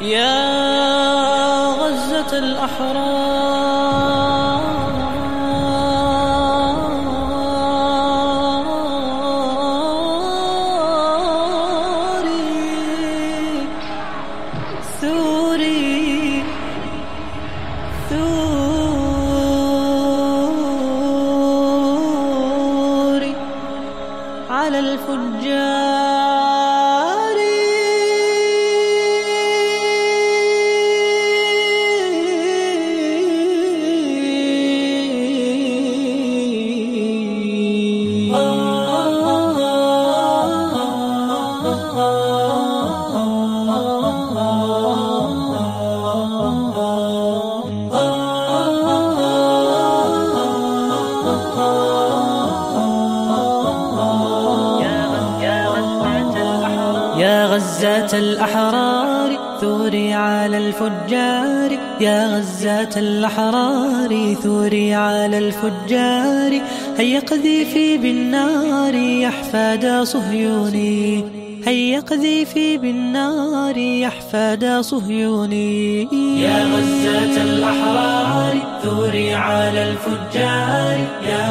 يا غزة الأحرار. ثوري ثوري على الفجار. يا غزاة الأحرار ثوري على الفجار. يا غزاة الأحرار ثوري على الفجار. هيا قذيفي بالنار يحفاد صهيوني. هيا قذيفي بالنار يحفاد صهيوني. يا غزاة الأحرار ثوري على الفجار.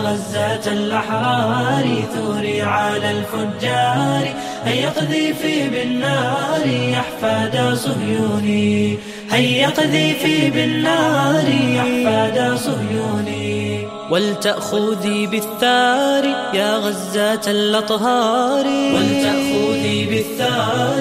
يا غزاة الأحرار ثوري على الفجار. هيا قذيفي بالنار يحفاد صهيوني هيا قذيفي بالنار يحفاد صهيوني ولتأخذي بالثار يا غزاة الأطهار. ولتأخذي بالثار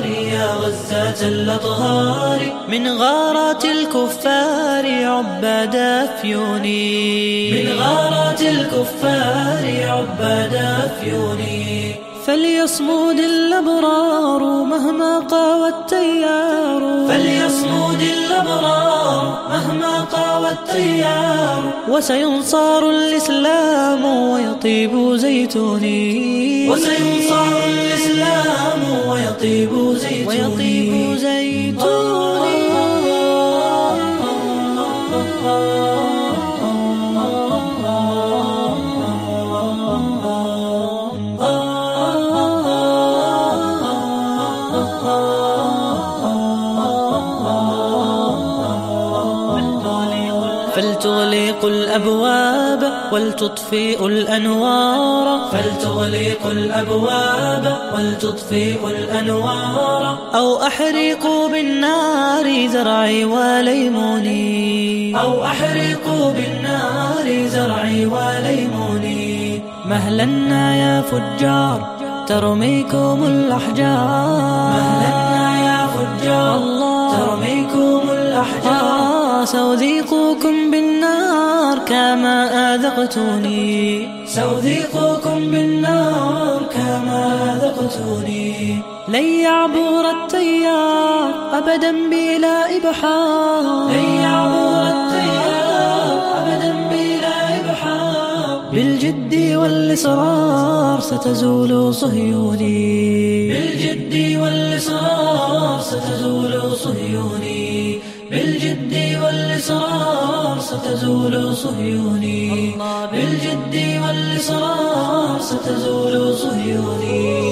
غزاة الأطهار من غارات الكفار عباد أفيوني من غارات الكفار عباد أفيوني فليصمود الأبرار مهما قاوى التيار. فليصمود الأبرار مهما قاوى التيار. وسينصار الإسلام ويطيب زيتوني. وسينصار الإسلام ويطيب زيتوني. ويطيب زيتوني. فلتغلق الأبواب ولتطفئ الأنوار. فلتغلق الأبواب ولتطفئ الأنوار. أو أحرقوا بالنار زرعي وليموني. أو أحرقوا بالنار زرعي وليموني. مهلنا يا فجار ترميكم الأحجار. مهلنا يا فجار الله. ترميكم الأحجار سأذيقكم بالنار كما أذقتوني. سأذيقكم بالنار كما أذقتوني. لن يعبر التيار أبدا بلا إبحار. لن يعبر التيار أبدا بلا إبحار. بالجد والإصرار ستزول صهيوني. بالجد والإصرار ستزول صهيوني. بالجد والإصرار ستزول صهيوني. بالجد والإصرار ستزول صهيوني.